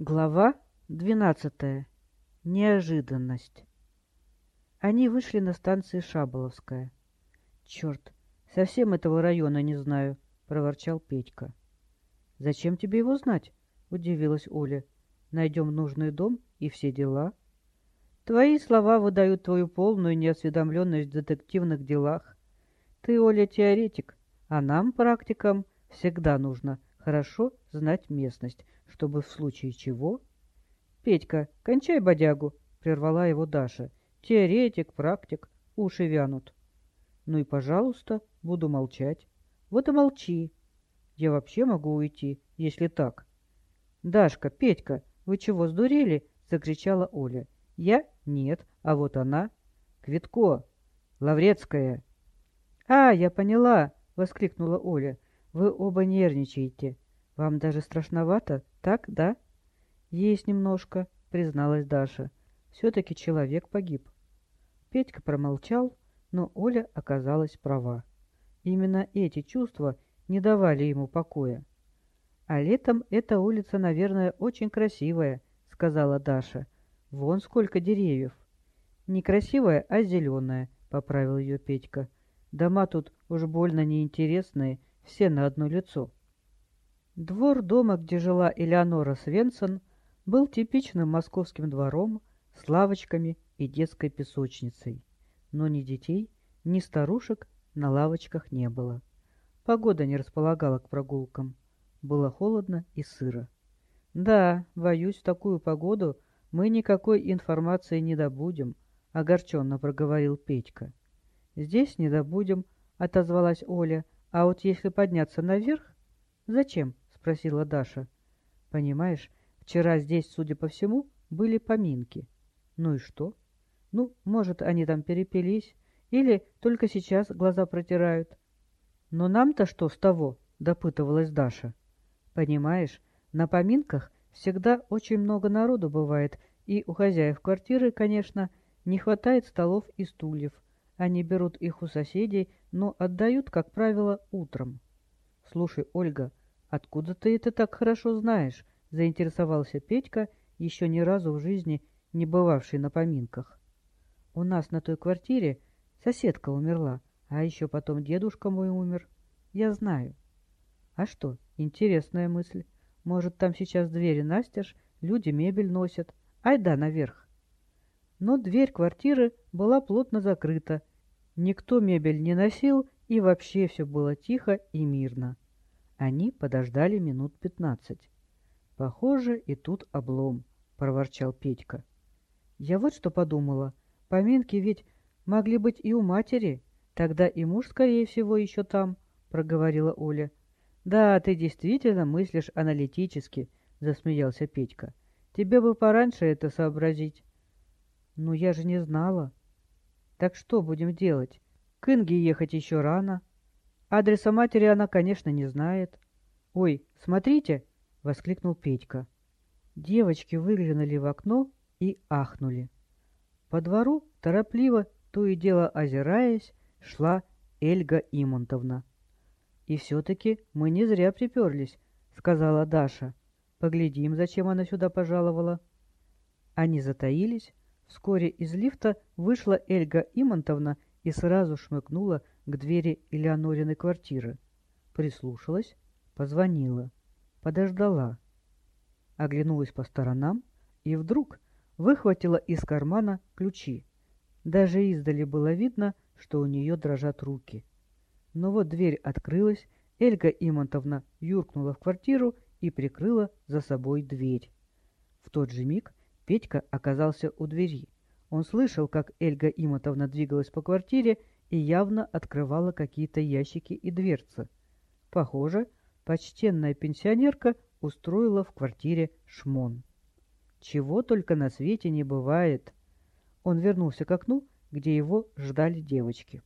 Глава двенадцатая. Неожиданность. Они вышли на станции Шаболовская. «Черт, совсем этого района не знаю», — проворчал Петька. «Зачем тебе его знать?» — удивилась Оля. «Найдем нужный дом и все дела». «Твои слова выдают твою полную неосведомленность в детективных делах. Ты, Оля, теоретик, а нам, практикам, всегда нужно хорошо знать местность, чтобы в случае чего... — Петька, кончай бодягу, — прервала его Даша. — Теоретик, практик, уши вянут. — Ну и пожалуйста, буду молчать. — Вот и молчи. Я вообще могу уйти, если так. — Дашка, Петька, вы чего, сдурели? — закричала Оля. — Я? Нет, а вот она. — Квитко. Лаврецкая. — А, я поняла, — воскликнула Оля. Вы оба нервничаете. Вам даже страшновато, так, да? Есть немножко, призналась Даша. Все-таки человек погиб. Петька промолчал, но Оля оказалась права. Именно эти чувства не давали ему покоя. «А летом эта улица, наверное, очень красивая», — сказала Даша. «Вон сколько деревьев». «Не красивая, а зеленая», — поправил ее Петька. «Дома тут уж больно неинтересные, все на одно лицо. Двор дома, где жила Элеонора Свенсон, был типичным московским двором с лавочками и детской песочницей. Но ни детей, ни старушек на лавочках не было. Погода не располагала к прогулкам. Было холодно и сыро. «Да, боюсь, в такую погоду мы никакой информации не добудем», — огорченно проговорил Петька. «Здесь не добудем», — отозвалась Оля, — а вот если подняться наверх... Зачем? Спросила Даша. Понимаешь, вчера здесь, судя по всему, были поминки. Ну и что? Ну, может, они там перепились, или только сейчас глаза протирают. Но нам-то что с того? Допытывалась Даша. Понимаешь, на поминках всегда очень много народу бывает, и у хозяев квартиры, конечно, не хватает столов и стульев, они берут их у соседей, но отдают, как правило, утром. «Слушай, Ольга, откуда ты это так хорошо знаешь?» — заинтересовался Петька, еще ни разу в жизни не бывавший на поминках. «У нас на той квартире соседка умерла, а еще потом дедушка мой умер. Я знаю». «А что, интересная мысль. Может, там сейчас двери настежь, люди мебель носят. Айда наверх». Но дверь квартиры была плотно закрыта, Никто мебель не носил, и вообще все было тихо и мирно. Они подождали минут пятнадцать. «Похоже, и тут облом», — проворчал Петька. «Я вот что подумала. Поминки ведь могли быть и у матери. Тогда и муж, скорее всего, еще там», — проговорила Оля. «Да, ты действительно мыслишь аналитически», — засмеялся Петька. «Тебе бы пораньше это сообразить». «Ну, я же не знала», так что будем делать? К Инге ехать еще рано. Адреса матери она, конечно, не знает. «Ой, смотрите!» — воскликнул Петька. Девочки выглянули в окно и ахнули. По двору, торопливо, то и дело озираясь, шла Эльга Имонтовна. «И все-таки мы не зря приперлись», — сказала Даша. «Поглядим, зачем она сюда пожаловала». Они затаились, Вскоре из лифта вышла Эльга Имонтовна и сразу шмыкнула к двери Элеонориной квартиры. Прислушалась, позвонила, подождала. Оглянулась по сторонам и вдруг выхватила из кармана ключи. Даже издали было видно, что у нее дрожат руки. Но вот дверь открылась, Эльга Имонтовна юркнула в квартиру и прикрыла за собой дверь. В тот же миг Петька оказался у двери. Он слышал, как Эльга Имотовна двигалась по квартире и явно открывала какие-то ящики и дверцы. Похоже, почтенная пенсионерка устроила в квартире шмон. Чего только на свете не бывает. Он вернулся к окну, где его ждали девочки.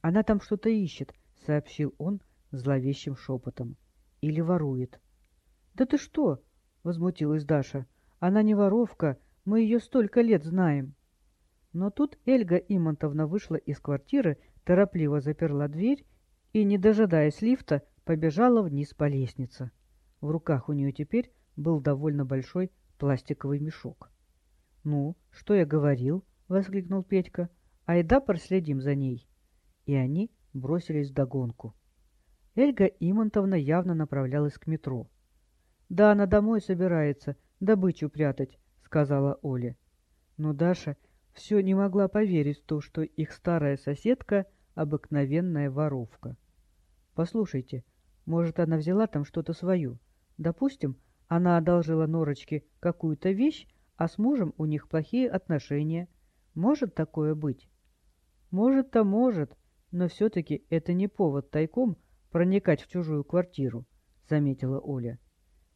«Она там что-то ищет», — сообщил он зловещим шепотом. «Или ворует». «Да ты что?» — возмутилась Даша. Она не воровка, мы ее столько лет знаем. Но тут Эльга Имонтовна вышла из квартиры, торопливо заперла дверь и, не дожидаясь лифта, побежала вниз по лестнице. В руках у нее теперь был довольно большой пластиковый мешок. «Ну, что я говорил?» — воскликнул Петька. «Айда проследим за ней». И они бросились догонку. Эльга Имонтовна явно направлялась к метро. «Да, она домой собирается, добычу прятать», — сказала Оля. Но Даша все не могла поверить в то, что их старая соседка — обыкновенная воровка. «Послушайте, может, она взяла там что-то свое? Допустим, она одолжила Норочке какую-то вещь, а с мужем у них плохие отношения. Может такое быть?» «Может-то может, но все-таки это не повод тайком проникать в чужую квартиру», — заметила Оля.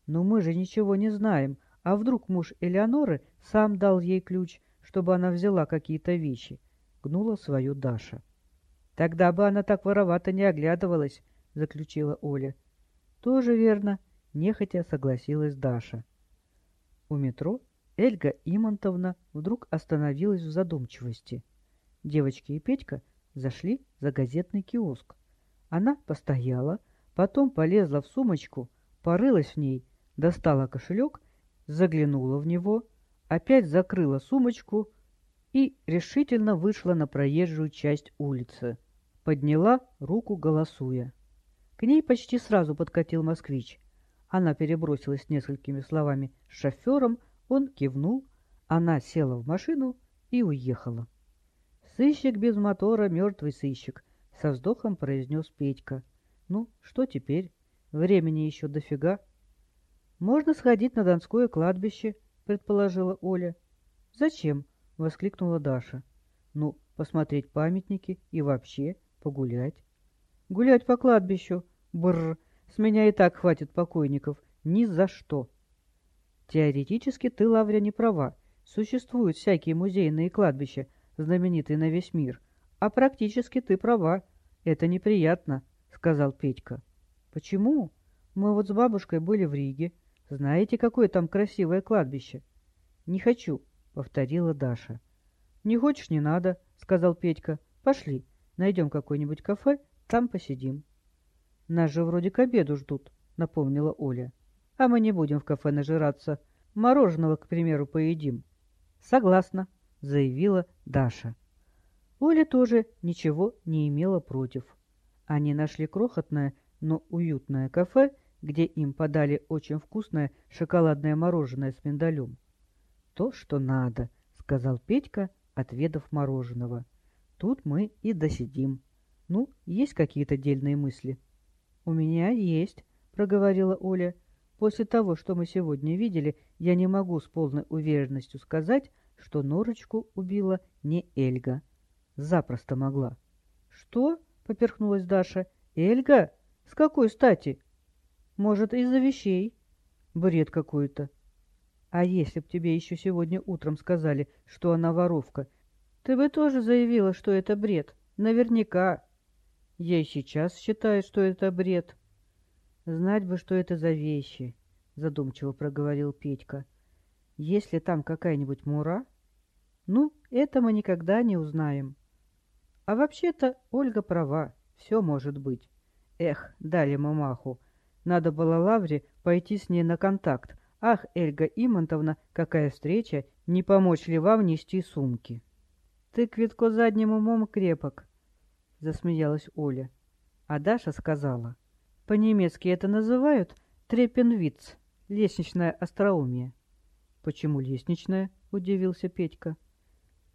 «Но мы же ничего не знаем, а вдруг муж Элеоноры сам дал ей ключ, чтобы она взяла какие-то вещи? Гнула свою Даша. Тогда бы она так воровато не оглядывалась, заключила Оля. Тоже верно, нехотя согласилась Даша. У метро Эльга Имонтовна вдруг остановилась в задумчивости. Девочки и Петька зашли за газетный киоск. Она постояла, потом полезла в сумочку, порылась в ней, достала кошелек заглянула в него, опять закрыла сумочку и решительно вышла на проезжую часть улицы. Подняла руку, голосуя. К ней почти сразу подкатил москвич. Она перебросилась несколькими словами с шофером, он кивнул, она села в машину и уехала. «Сыщик без мотора, мертвый сыщик», — со вздохом произнес Петька. «Ну, что теперь? Времени еще дофига». «Можно сходить на Донское кладбище», — предположила Оля. «Зачем?» — воскликнула Даша. «Ну, посмотреть памятники и вообще погулять». «Гулять по кладбищу? Бррр! С меня и так хватит покойников. Ни за что!» «Теоретически ты, Лавря, не права. Существуют всякие музейные кладбища, знаменитые на весь мир. А практически ты права. Это неприятно», — сказал Петька. «Почему? Мы вот с бабушкой были в Риге». Знаете, какое там красивое кладбище? — Не хочу, — повторила Даша. — Не хочешь, не надо, — сказал Петька. — Пошли, найдем какое-нибудь кафе, там посидим. — Нас же вроде к обеду ждут, — напомнила Оля. — А мы не будем в кафе нажираться. Мороженого, к примеру, поедим. — Согласна, — заявила Даша. Оля тоже ничего не имела против. Они нашли крохотное, но уютное кафе — где им подали очень вкусное шоколадное мороженое с миндалем. «То, что надо», — сказал Петька, отведав мороженого. «Тут мы и досидим. Ну, есть какие-то дельные мысли?» «У меня есть», — проговорила Оля. «После того, что мы сегодня видели, я не могу с полной уверенностью сказать, что Норочку убила не Эльга. Запросто могла». «Что?» — поперхнулась Даша. «Эльга? С какой стати?» Может, из-за вещей? Бред какой-то. А если б тебе еще сегодня утром сказали, что она воровка, ты бы тоже заявила, что это бред. Наверняка. Я и сейчас считаю, что это бред. Знать бы, что это за вещи, задумчиво проговорил Петька. Если там какая-нибудь мура, ну, это мы никогда не узнаем. А вообще-то Ольга права, все может быть. Эх, дали мы маху. Надо было Лавре пойти с ней на контакт. Ах, Эльга Имонтовна, какая встреча! Не помочь ли вам нести сумки? Ты, Квитко, задним умом крепок, — засмеялась Оля. А Даша сказала. По-немецки это называют трепенвиц, лестничное остроумие. Почему лестничное? — удивился Петька.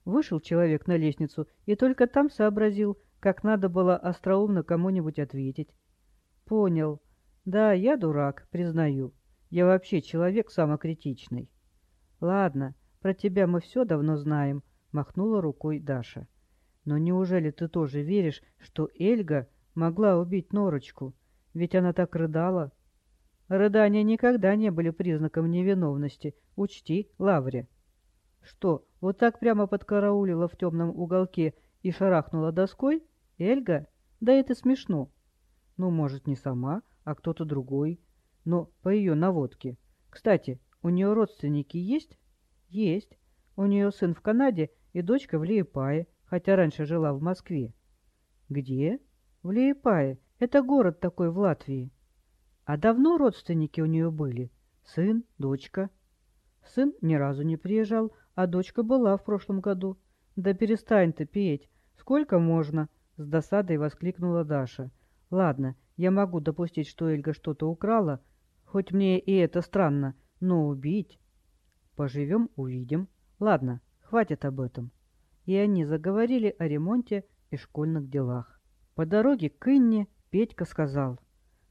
Вышел человек на лестницу и только там сообразил, как надо было остроумно кому-нибудь ответить. Понял. Да, я дурак, признаю. Я вообще человек самокритичный. Ладно, про тебя мы все давно знаем, махнула рукой Даша. Но неужели ты тоже веришь, что Эльга могла убить Норочку? Ведь она так рыдала. Рыдания никогда не были признаком невиновности. Учти, Лавря. Что, вот так прямо подкараулила в темном уголке и шарахнула доской? Эльга? Да это смешно. Ну, может, не сама, а кто-то другой. Но по ее наводке. Кстати, у нее родственники есть? Есть. У нее сын в Канаде и дочка в Лиепае, хотя раньше жила в Москве. Где? В Лиепае. Это город такой в Латвии. А давно родственники у нее были? Сын, дочка. Сын ни разу не приезжал, а дочка была в прошлом году. Да перестань ты петь. Сколько можно? С досадой воскликнула Даша. Ладно, я могу допустить, что Эльга что-то украла, хоть мне и это странно, но убить... Поживем, увидим. Ладно, хватит об этом. И они заговорили о ремонте и школьных делах. По дороге к Инне Петька сказал,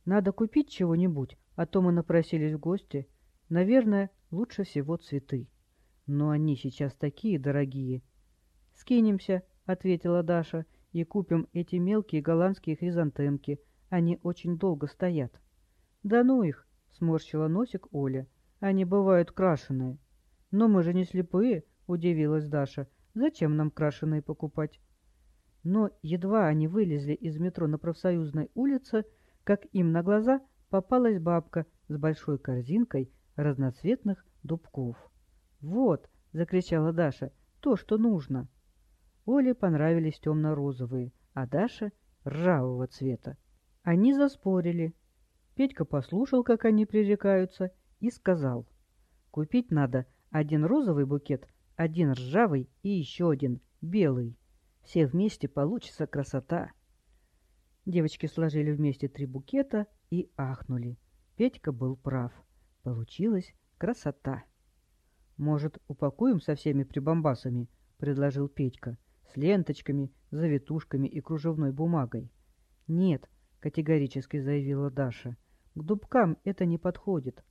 «Надо купить чего-нибудь, а то мы напросились в гости. Наверное, лучше всего цветы. Но они сейчас такие дорогие». «Скинемся», — ответила Даша, — «и купим эти мелкие голландские хризантемки. Они очень долго стоят». «Да ну их!» — сморщила носик Оля. «Они бывают крашеные». «Но мы же не слепые», — удивилась Даша. «Зачем нам крашеные покупать?» Но едва они вылезли из метро на профсоюзной улице, как им на глаза попалась бабка с большой корзинкой разноцветных дубков. «Вот!» — закричала Даша. «То, что нужно!» Оле понравились темно-розовые, а Даша — ржавого цвета. Они заспорили. Петька послушал, как они пререкаются, и сказал. «Купить надо один розовый букет, один ржавый и еще один белый. Все вместе получится красота. Девочки сложили вместе три букета и ахнули. Петька был прав. Получилась красота. «Может, упакуем со всеми прибамбасами?» — предложил Петька. «С ленточками, завитушками и кружевной бумагой». «Нет», — категорически заявила Даша. «К дубкам это не подходит».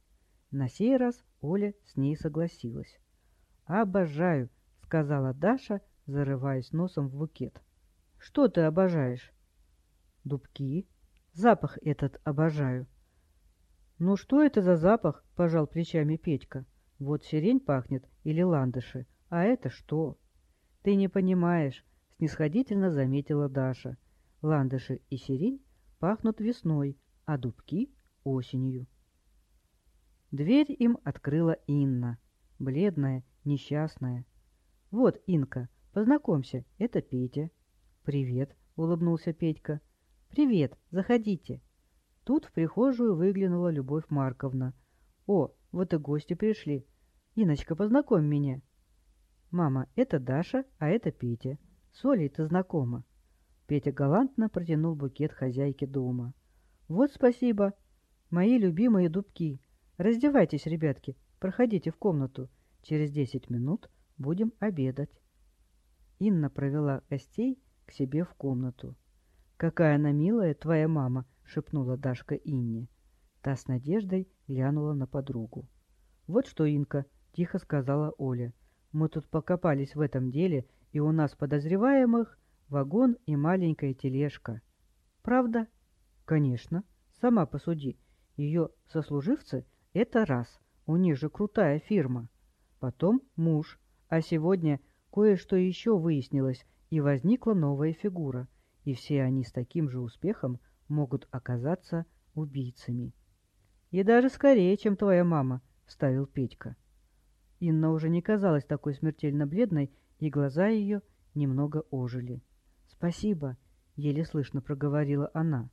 На сей раз Оля с ней согласилась. «Обожаю», — сказала Даша, зарываясь носом в букет. «Что ты обожаешь?» «Дубки. Запах этот обожаю». «Ну что это за запах?» — пожал плечами Петька. «Вот сирень пахнет или ландыши, а это что?» «Ты не понимаешь», — снисходительно заметила Даша. «Ландыши и сирень пахнут весной, а дубки — осенью». Дверь им открыла Инна, бледная, несчастная. «Вот, Инка, Познакомься, это Петя. Привет, улыбнулся Петька. Привет, заходите. Тут в прихожую выглянула Любовь Марковна. О, вот и гости пришли. Иночка, познакомь меня. Мама, это Даша, а это Петя. С Олей ты знакома. Петя галантно протянул букет хозяйке дома. Вот спасибо. Мои любимые дубки. Раздевайтесь, ребятки, проходите в комнату. Через десять минут будем обедать. Инна провела гостей к себе в комнату. «Какая она милая, твоя мама!» — шепнула Дашка Инне. Та с надеждой глянула на подругу. «Вот что, Инка!» — тихо сказала Оля. «Мы тут покопались в этом деле, и у нас подозреваемых вагон и маленькая тележка». «Правда?» «Конечно. Сама посуди. Ее сослуживцы — это раз. У них же крутая фирма. Потом муж. А сегодня Кое-что еще выяснилось, и возникла новая фигура, и все они с таким же успехом могут оказаться убийцами. «И даже скорее, чем твоя мама», — вставил Петька. Инна уже не казалась такой смертельно бледной, и глаза ее немного ожили. «Спасибо», — еле слышно проговорила она.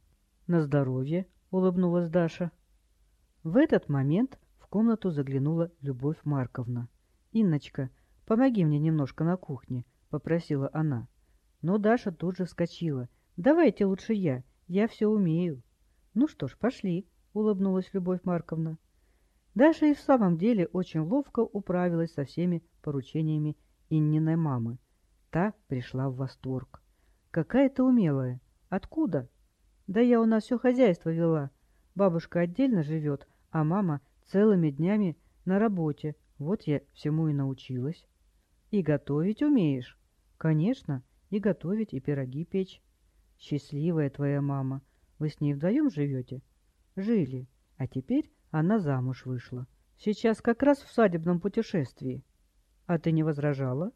«На здоровье», — улыбнулась Даша. В этот момент в комнату заглянула Любовь Марковна. «Инночка, «Помоги мне немножко на кухне», — попросила она. Но Даша тут же вскочила. «Давайте лучше я, я все умею». «Ну что ж, пошли», — улыбнулась Любовь Марковна. Даша и в самом деле очень ловко управилась со всеми поручениями Инниной мамы. Та пришла в восторг. «Какая ты умелая! Откуда?» «Да я у нас все хозяйство вела. Бабушка отдельно живет, а мама целыми днями на работе. Вот я всему и научилась». И готовить умеешь? Конечно, и готовить, и пироги печь. Счастливая твоя мама. Вы с ней вдвоем живете? Жили. А теперь она замуж вышла. Сейчас как раз в свадебном путешествии. А ты не возражала?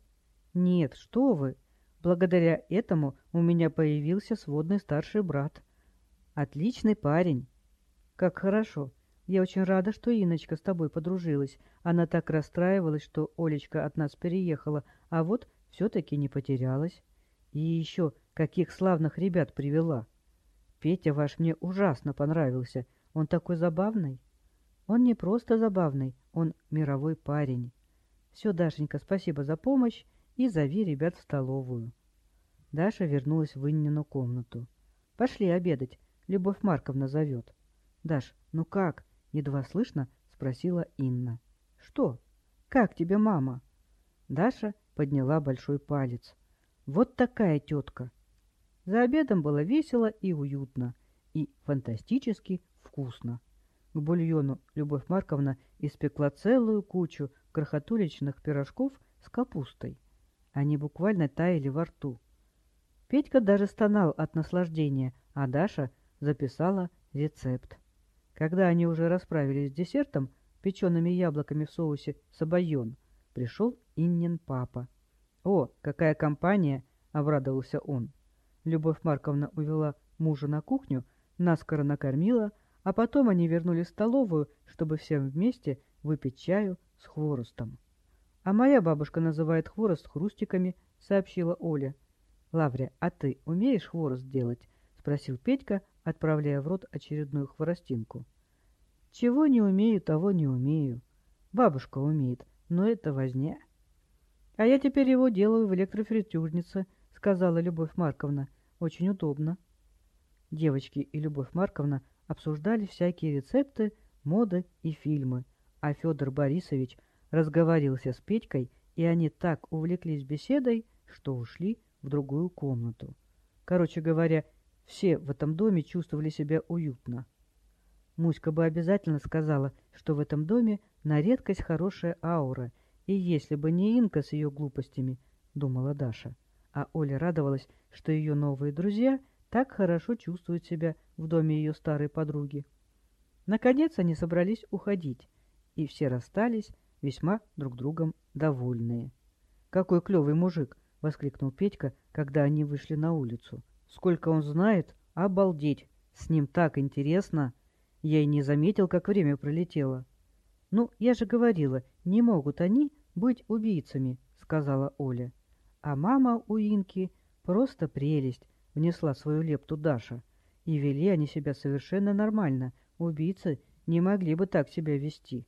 Нет, что вы. Благодаря этому у меня появился сводный старший брат. Отличный парень. Как хорошо. Я очень рада, что Иночка с тобой подружилась. Она так расстраивалась, что Олечка от нас переехала, а вот все-таки не потерялась. И еще каких славных ребят привела. Петя ваш мне ужасно понравился. Он такой забавный. Он не просто забавный, он мировой парень. Все, Дашенька, спасибо за помощь и зови ребят в столовую. Даша вернулась в Иннину комнату. Пошли обедать, Любовь Марковна зовет. Даш, ну как? Едва слышно спросила Инна. Что? Как тебе мама? Даша подняла большой палец. Вот такая тетка. За обедом было весело и уютно, и фантастически вкусно. К бульону Любовь Марковна испекла целую кучу крохотуличных пирожков с капустой. Они буквально таяли во рту. Петька даже стонал от наслаждения, а Даша записала рецепт. Когда они уже расправились с десертом, печеными яблоками в соусе сабайон, пришел Иннин папа. «О, какая компания!» — обрадовался он. Любовь Марковна увела мужа на кухню, наскоро накормила, а потом они вернулись в столовую, чтобы всем вместе выпить чаю с хворостом. «А моя бабушка называет хворост хрустиками», — сообщила Оля. «Лавря, а ты умеешь хворост делать?» — спросил Петька, отправляя в рот очередную хворостинку. «Чего не умею, того не умею. Бабушка умеет, но это возня». «А я теперь его делаю в электрофритюрнице», — сказала Любовь Марковна. «Очень удобно». Девочки и Любовь Марковна обсуждали всякие рецепты, моды и фильмы, а Федор Борисович разговорился с Петькой, и они так увлеклись беседой, что ушли в другую комнату. Короче говоря, все в этом доме чувствовали себя уютно. Муська бы обязательно сказала, что в этом доме на редкость хорошая аура, и если бы не Инка с ее глупостями, думала Даша. А Оля радовалась, что ее новые друзья так хорошо чувствуют себя в доме ее старой подруги. Наконец они собрались уходить, и все расстались, весьма друг другом довольные. «Какой клевый мужик!» — воскликнул Петька, когда они вышли на улицу. «Сколько он знает! Обалдеть! С ним так интересно!» Я и не заметил, как время пролетело. «Ну, я же говорила, не могут они быть убийцами», — сказала Оля. А мама у Инки просто прелесть, внесла свою лепту Даша. И вели они себя совершенно нормально. Убийцы не могли бы так себя вести.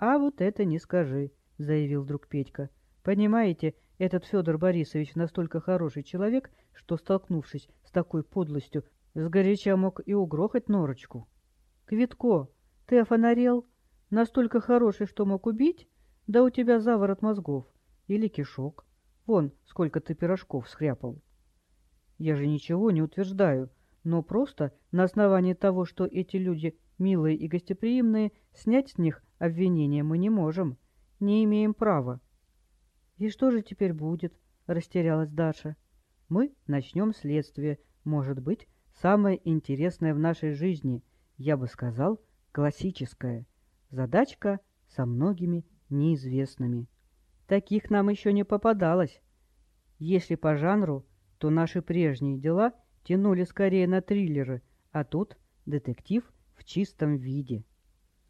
«А вот это не скажи», — заявил друг Петька. «Понимаете, этот Федор Борисович настолько хороший человек, что, столкнувшись с такой подлостью, сгоряча мог и угрохать норочку». «Квитко, ты офонарел? Настолько хороший, что мог убить? Да у тебя заворот мозгов. Или кишок. Вон, сколько ты пирожков схряпал». Я же ничего не утверждаю, но просто на основании того, что эти люди милые и гостеприимные, снять с них обвинения мы не можем, не имеем права. «И что же теперь будет?» — растерялась Даша. «Мы начнем следствие, может быть, самое интересное в нашей жизни, я бы сказал, классическое. Задачка со многими неизвестными. Таких нам еще не попадалось. Если по жанру, то наши прежние дела тянули скорее на триллеры, а тут детектив в чистом виде.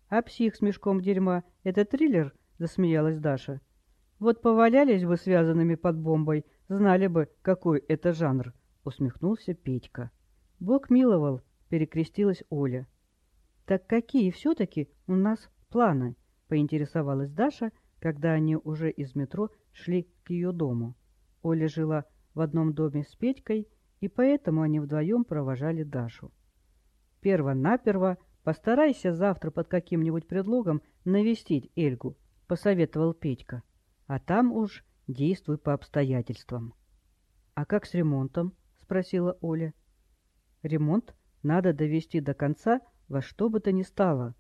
«А псих с мешком дерьма — это триллер?» — засмеялась Даша. «Вот повалялись бы связанными под бомбой, знали бы, какой это жанр», — усмехнулся Петька. «Бог миловал», — перекрестилась Оля. «Так какие все-таки у нас планы?» — поинтересовалась Даша, когда они уже из метро шли к ее дому. Оля жила в одном доме с Петькой, и поэтому они вдвоем провожали Дашу. «Перво-наперво постарайся завтра под каким-нибудь предлогом навестить Эльгу», — посоветовал Петька. «А там уж действуй по обстоятельствам». «А как с ремонтом?» — спросила Оля. «Ремонт надо довести до конца во что бы то ни стало.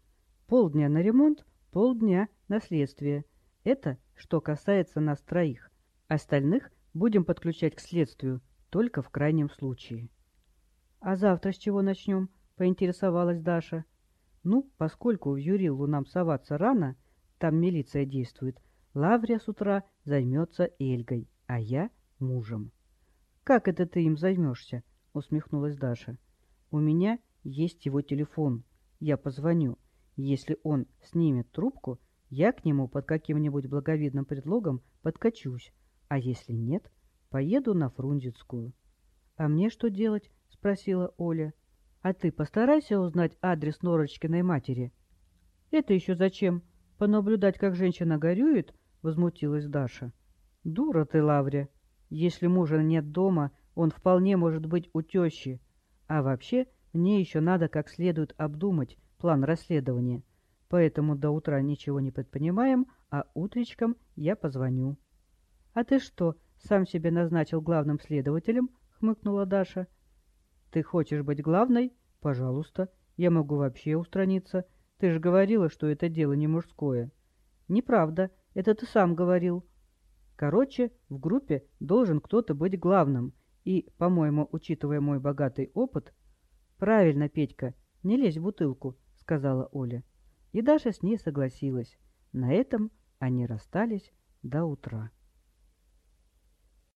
Полдня на ремонт, полдня на следствие. Это что касается нас троих. Остальных Будем подключать к следствию только в крайнем случае. — А завтра с чего начнем? — поинтересовалась Даша. — Ну, поскольку в Юрилу нам соваться рано, там милиция действует, Лаврия с утра займется Эльгой, а я — мужем. — Как это ты им займешься? — усмехнулась Даша. — У меня есть его телефон. Я позвоню. Если он снимет трубку, я к нему под каким-нибудь благовидным предлогом подкачусь, а если нет, поеду на Фрунзенскую. — А мне что делать? — спросила Оля. — А ты постарайся узнать адрес Норочкиной матери. — «Это еще зачем? Понаблюдать, как женщина горюет?» — возмутилась Даша. «Дура ты, Лавря! Если мужа нет дома, он вполне может быть у тещи. А вообще, мне еще надо как следует обдумать план расследования. Поэтому до утра ничего не предпринимаем, а утречком я позвоню». «А ты что, сам себя назначил главным следователем?» — хмыкнула Даша. «Ты хочешь быть главной? Пожалуйста. Я могу вообще устраниться. Ты же говорила, что это дело не мужское». «Неправда. Это ты сам говорил». Короче, в группе должен кто-то быть главным. И, по-моему, учитывая мой богатый опыт... «Правильно, Петька, не лезь в бутылку», — сказала Оля. И Даша с ней согласилась. На этом они расстались до утра.